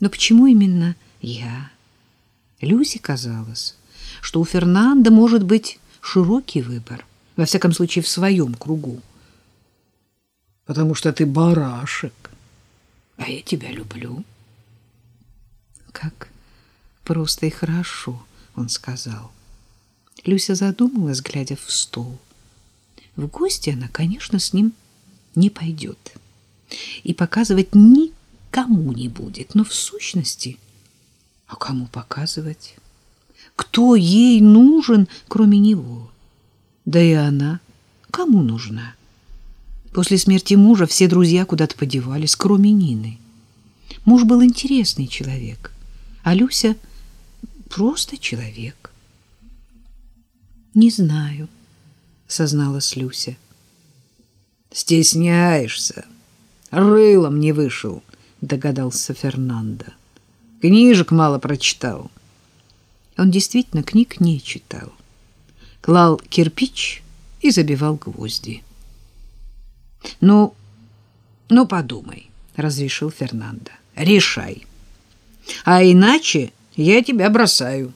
Но почему именно я? Люси казалось, что у Фернанда может быть широкий выбор, во всяком случае в своем кругу. Потому что ты барашек, а я тебя люблю. Как просто и хорошо, он сказал. Люся задумалась, глядя в стол. В гости она, конечно, с ним не пойдет. И показывать никому не будет. Но в сущности, а кому показывать? Кто ей нужен, кроме него? Да и она кому нужна? После смерти мужа все друзья куда-то подевались, кроме Нины. Муж был интересный человек, а Люся просто человек. Не знаю, созналась Люся. Стесняешься. Рылом не вышел, догадался Фернандо. Книжек мало прочитал. Он действительно книг не читал. Клал кирпич и забивал гвозди. Ну, ну подумай, разрешил Фернандо. Решай. А иначе я тебя бросаю.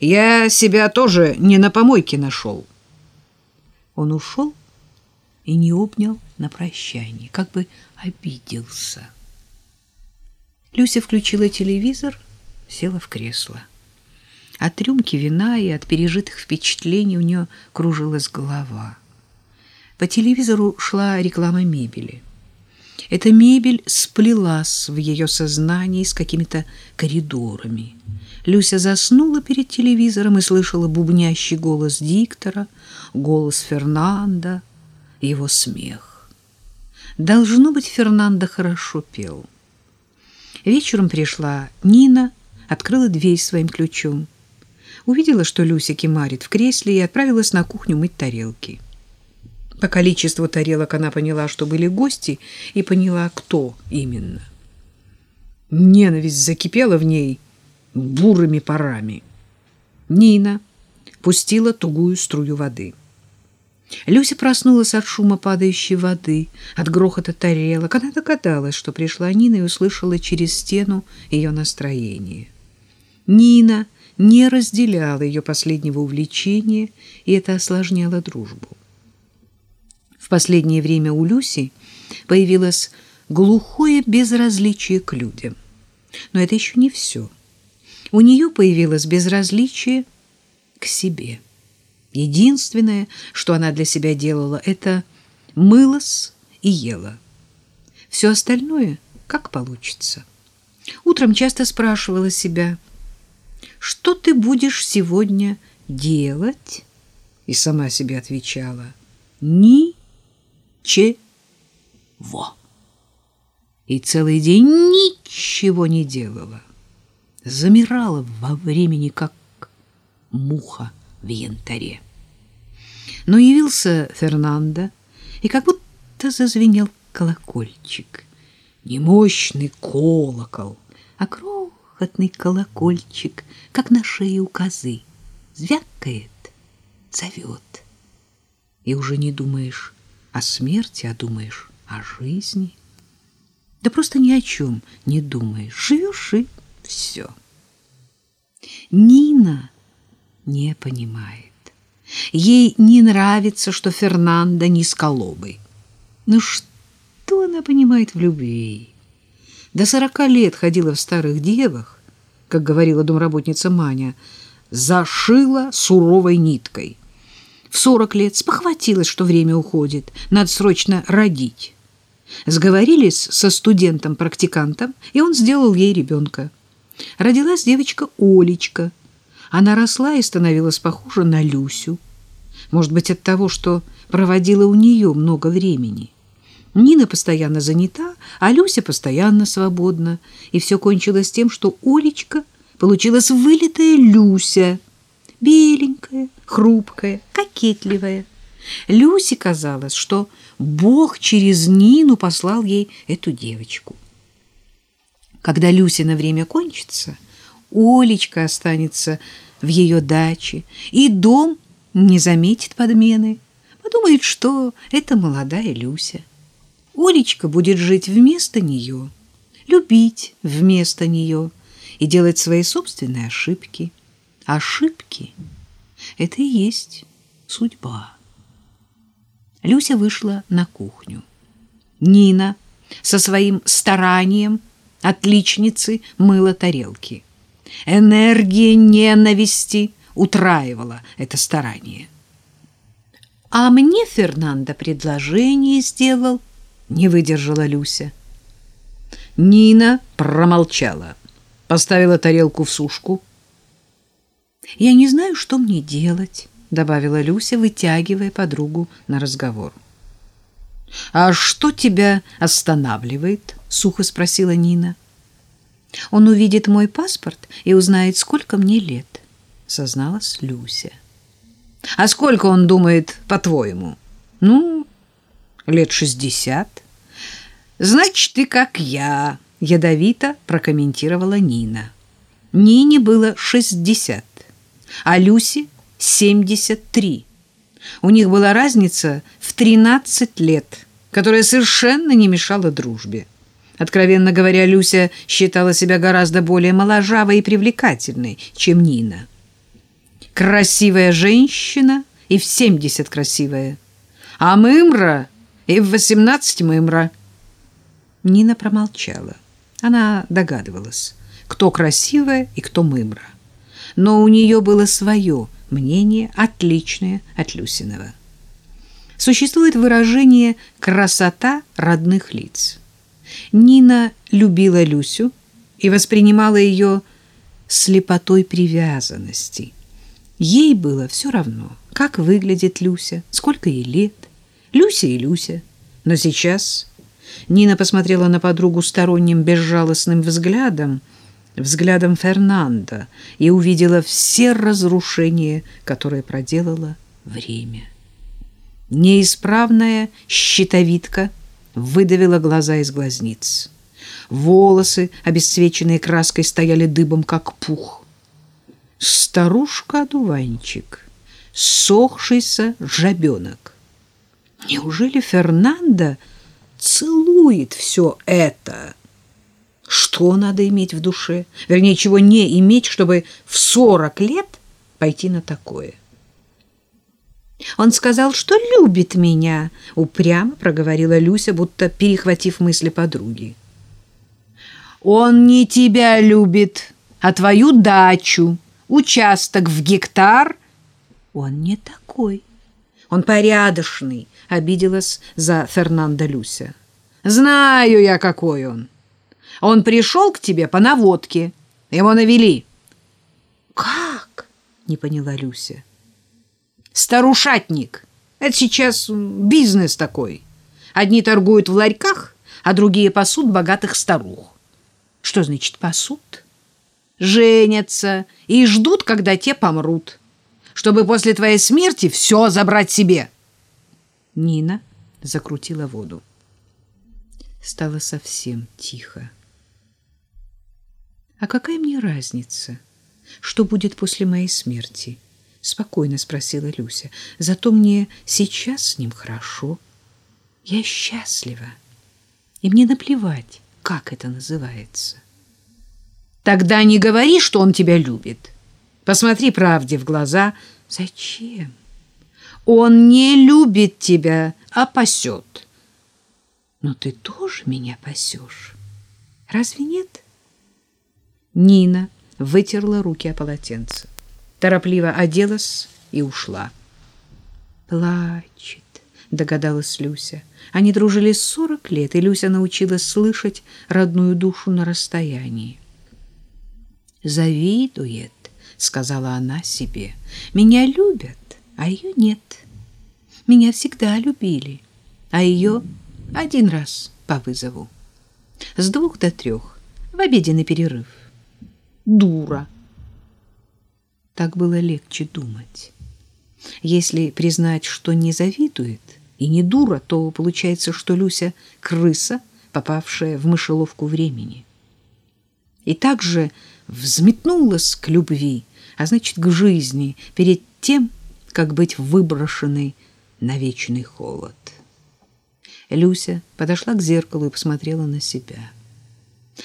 Я себя тоже не на помойке нашел. Он ушел и не обнял на прощание, как бы обиделся. Люся включила телевизор, села в кресло. От рюмки вина и от пережитых впечатлений у нее кружилась голова. По телевизору шла реклама мебели. Эта мебель сплелась в ее сознании с какими-то коридорами. Люся заснула перед телевизором и слышала бубнящий голос диктора, голос Фернанда, его смех. Должно быть, Фернандо хорошо пел. Вечером пришла Нина, открыла дверь своим ключом. Увидела, что Люся кимарит в кресле и отправилась на кухню мыть тарелки. По количеству тарелок она поняла, что были гости, и поняла, кто именно. Ненависть закипела в ней бурыми парами. Нина пустила тугую струю воды. Люся проснулась от шума падающей воды, от грохота тарелок. Она догадалась, что пришла Нина и услышала через стену ее настроение. Нина не разделяла ее последнего увлечения, и это осложняло дружбу. В последнее время у Люси появилось глухое безразличие к людям. Но это еще не все. У нее появилось безразличие к себе. Единственное, что она для себя делала, это мылась и ела. Все остальное как получится. Утром часто спрашивала себя, что ты будешь сегодня делать? И сама себе отвечала, ни ничего. И целый день ничего не делала. Замирала во времени, как муха в янтаре. Но явился Фернандо, и как будто зазвенел колокольчик. Не мощный колокол, а крохотный колокольчик, как на шее у козы. Звякает, зовет. И уже не думаешь, о смерти, а думаешь о жизни. Да просто ни о чем не думаешь. Живешь и все. Нина не понимает. Ей не нравится, что Фернандо низколобый. Ну что она понимает в любви? До сорока лет ходила в старых девах, как говорила домработница Маня, зашила суровой ниткой — в сорок лет спохватилась, что время уходит, надо срочно родить. Сговорились со студентом-практикантом, и он сделал ей ребенка. Родилась девочка Олечка. Она росла и становилась похожа на Люсю. Может быть, от того, что проводила у нее много времени. Нина постоянно занята, а Люся постоянно свободна. И все кончилось тем, что Олечка получилась вылитая Люся — беленькая, хрупкая, кокетливая. Люсе казалось, что Бог через Нину послал ей эту девочку. Когда Люся на время кончится, Олечка останется в ее даче, и дом не заметит подмены, подумает, что это молодая Люся. Олечка будет жить вместо нее. любить вместо нее и делать свои собственные ошибки. Ошибки — это и есть судьба. Люся вышла на кухню. Нина со своим старанием отличницы мыла тарелки. Энергия ненависти утраивала это старание. А мне Фернандо предложение сделал, не выдержала Люся. Нина промолчала, поставила тарелку в сушку. Я не знаю, что мне делать, добавила Люся, вытягивая подругу на разговор. А что тебя останавливает? сухо спросила Нина. Он увидит мой паспорт и узнает, сколько мне лет, созналась Люся. А сколько он думает, по-твоему? Ну, лет шестьдесят. Значит, ты как я, ядовито прокомментировала Нина. Нине было шестьдесят, а Люсе семьдесят три. У них была разница в тринадцать лет, которая совершенно не мешала дружбе. Откровенно говоря, Люся считала себя гораздо более моложавой и привлекательной, чем Нина красивая женщина и в семьдесят красивая, а мымра и в восемнадцать мымра. Нина промолчала. Она догадывалась, кто красивая и кто мымра. Но у нее было свое мнение, отличное от Люсиного. Существует выражение «красота родных лиц». Нина любила Люсю и воспринимала ее слепотой привязанности – Ей было все равно, как выглядит Люся, сколько ей лет. Люся и Люся. Но сейчас Нина посмотрела на подругу сторонним безжалостным взглядом, взглядом Фернанда, и увидела все разрушения, которые проделало время. Неисправная щитовидка выдавила глаза из глазниц. Волосы, обесцвеченные краской, стояли дыбом, как пух старушка-одуванчик, сохшийся жабенок. Неужели Фернандо целует все это? Что надо иметь в душе? Вернее, чего не иметь, чтобы в сорок лет пойти на такое? Он сказал, что любит меня, упрямо проговорила Люся, будто перехватив мысли подруги. Он не тебя любит, а твою дачу, участок в гектар. Он не такой. Он порядочный, обиделась за Фернандо Люся. Знаю я, какой он. Он пришел к тебе по наводке. Его навели. Как? Не поняла Люся. Старушатник. Это сейчас бизнес такой. Одни торгуют в ларьках, а другие пасут богатых старух. Что значит пасут? женятся и ждут, когда те помрут, чтобы после твоей смерти все забрать себе. Нина закрутила воду. Стало совсем тихо. А какая мне разница, что будет после моей смерти? Спокойно спросила Люся. Зато мне сейчас с ним хорошо. Я счастлива. И мне наплевать, как это называется. Тогда не говори, что он тебя любит. Посмотри правде в глаза. Зачем? Он не любит тебя, а пасет. Но ты тоже меня пасешь. Разве нет? Нина вытерла руки о полотенце. Торопливо оделась и ушла. Плачет, догадалась Люся. Они дружили сорок лет, и Люся научилась слышать родную душу на расстоянии завидует, сказала она себе. Меня любят, а ее нет. Меня всегда любили, а ее один раз по вызову. С двух до трех, в обеденный перерыв. Дура. Так было легче думать. Если признать, что не завидует и не дура, то получается, что Люся — крыса, попавшая в мышеловку времени. И также взметнулась к любви, а значит, к жизни, перед тем, как быть выброшенной на вечный холод. Люся подошла к зеркалу и посмотрела на себя.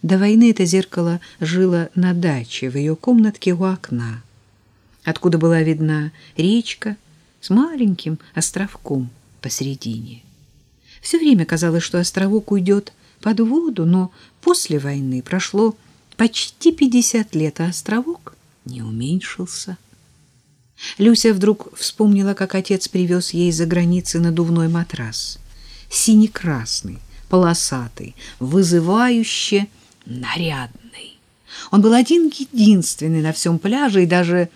До войны это зеркало жило на даче, в ее комнатке у окна, откуда была видна речка с маленьким островком посередине. Все время казалось, что островок уйдет под воду, но после войны прошло почти 50 лет, а островок не уменьшился. Люся вдруг вспомнила, как отец привез ей за границы надувной матрас. Синий-красный, полосатый, вызывающе нарядный. Он был один-единственный на всем пляже и даже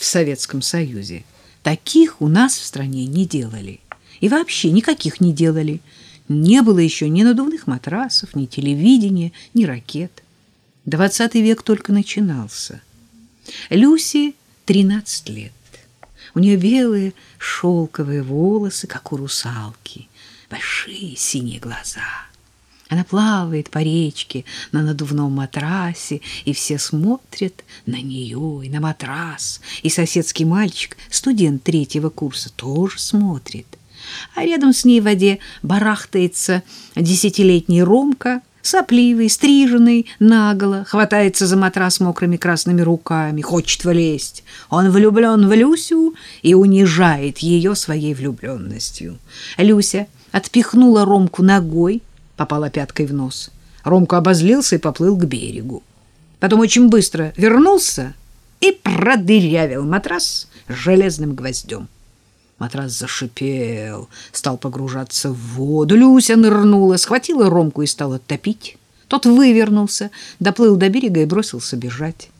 в Советском Союзе. Таких у нас в стране не делали. И вообще никаких не делали. Не было еще ни надувных матрасов, ни телевидения, ни ракет. Двадцатый век только начинался. Люси 13 лет. У нее белые шелковые волосы, как у русалки, большие синие глаза. Она плавает по речке на надувном матрасе, и все смотрят на нее и на матрас. И соседский мальчик, студент третьего курса, тоже смотрит а рядом с ней в воде барахтается десятилетний Ромка, сопливый, стриженный, наголо, хватается за матрас мокрыми красными руками, хочет влезть. Он влюблен в Люсю и унижает ее своей влюбленностью. Люся отпихнула Ромку ногой, попала пяткой в нос. Ромка обозлился и поплыл к берегу. Потом очень быстро вернулся и продырявил матрас железным гвоздем. Матрас зашипел, стал погружаться в воду. Люся нырнула, схватила Ромку и стала топить. Тот вывернулся, доплыл до берега и бросился бежать.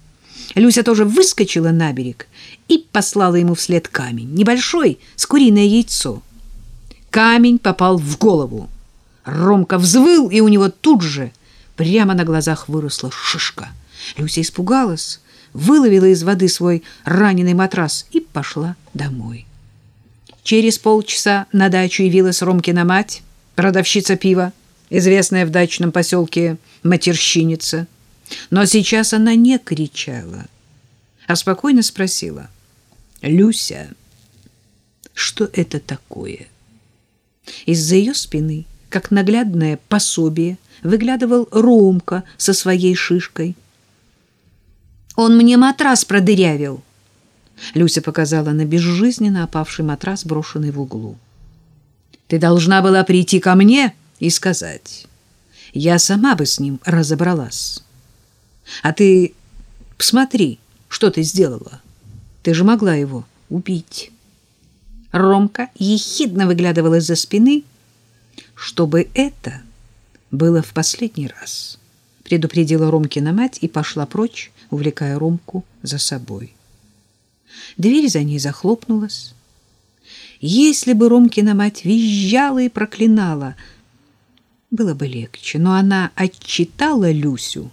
Люся тоже выскочила на берег и послала ему вслед камень, небольшой, с куриное яйцо. Камень попал в голову. Ромка взвыл, и у него тут же прямо на глазах выросла шишка. Люся испугалась, выловила из воды свой раненый матрас и пошла домой. Через полчаса на дачу явилась Ромкина мать, продавщица пива, известная в дачном поселке матерщиница. Но сейчас она не кричала, а спокойно спросила. «Люся, что это такое?» Из-за ее спины, как наглядное пособие, выглядывал Ромка со своей шишкой. «Он мне матрас продырявил», Люся показала на безжизненно опавший матрас, брошенный в углу. Ты должна была прийти ко мне и сказать. Я сама бы с ним разобралась. А ты посмотри, что ты сделала. Ты же могла его убить. Ромка ехидно выглядывала из-за спины, чтобы это было в последний раз. Предупредила Ромкина мать и пошла прочь, увлекая Ромку за собой. Дверь за ней захлопнулась. Если бы Ромкина мать визжала и проклинала, было бы легче, но она отчитала Люсю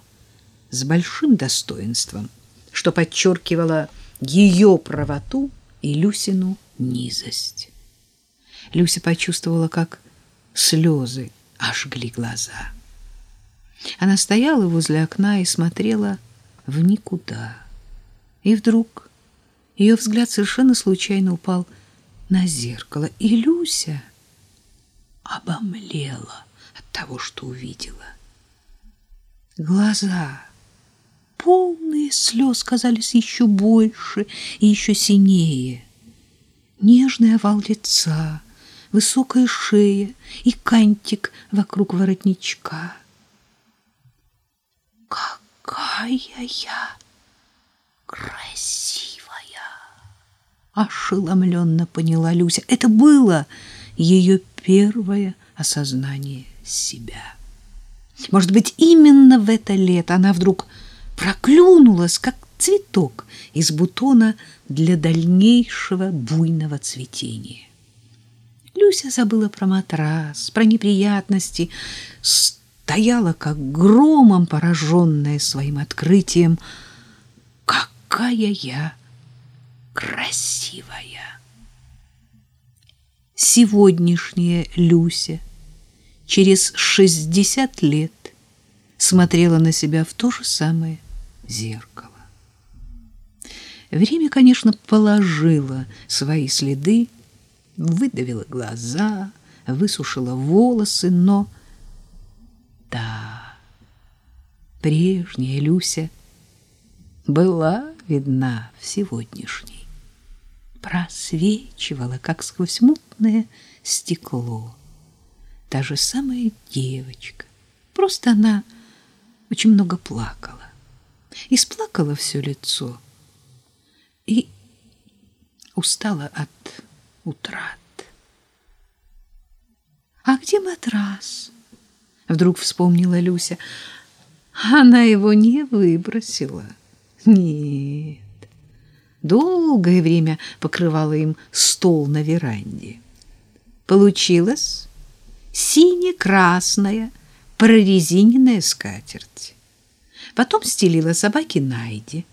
с большим достоинством, что подчеркивало ее правоту и Люсину низость. Люся почувствовала, как слезы ожгли глаза. Она стояла возле окна и смотрела в никуда. И вдруг ее взгляд совершенно случайно упал на зеркало, и Люся обомлела от того, что увидела. Глаза, полные слез, казались еще больше и еще синее. Нежный овал лица, высокая шея и кантик вокруг воротничка. Какая я красивая! ошеломленно поняла Люся. Это было ее первое осознание себя. Может быть, именно в это лето она вдруг проклюнулась, как цветок из бутона для дальнейшего буйного цветения. Люся забыла про матрас, про неприятности, стояла как громом пораженная своим открытием. Какая я красивая. Сегодняшняя Люся через шестьдесят лет смотрела на себя в то же самое зеркало. Время, конечно, положило свои следы, выдавило глаза, высушило волосы, но да, прежняя Люся была видна в сегодняшней. Просвечивала, как сквозь мутное стекло. Та же самая девочка. Просто она очень много плакала. И сплакала все лицо. И устала от утрат. «А где матрас?» Вдруг вспомнила Люся. Она его не выбросила. Нет. Долгое время покрывала им стол на веранде. Получилась сине-красная прорезиненная скатерть. Потом стелила собаке Найди.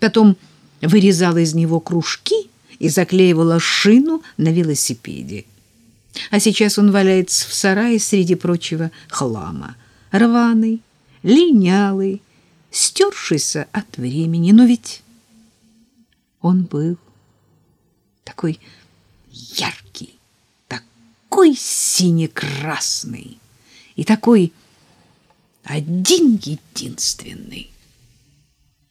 Потом вырезала из него кружки и заклеивала шину на велосипеде. А сейчас он валяется в сарае среди прочего хлама. Рваный, линялый, стершийся от времени. Но ведь он был такой яркий, такой сине-красный и такой один единственный.